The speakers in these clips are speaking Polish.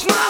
Smash!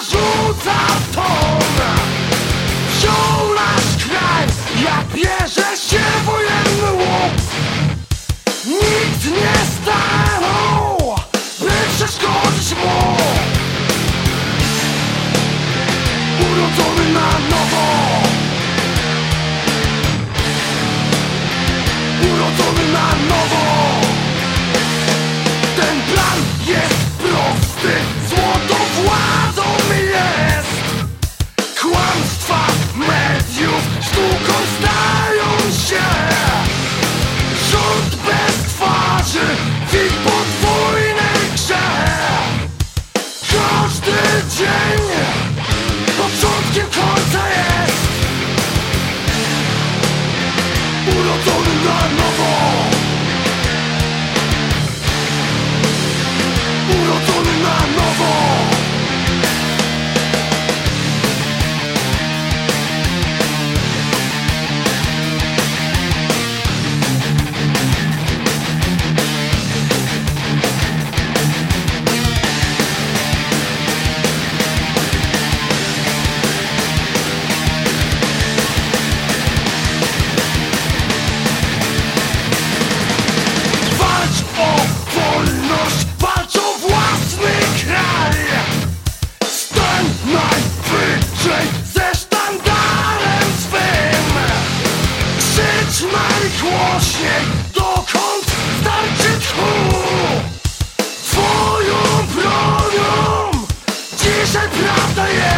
właśnie dokąd starczy tchu. Twoją bronią Dzisiaj prawda jest.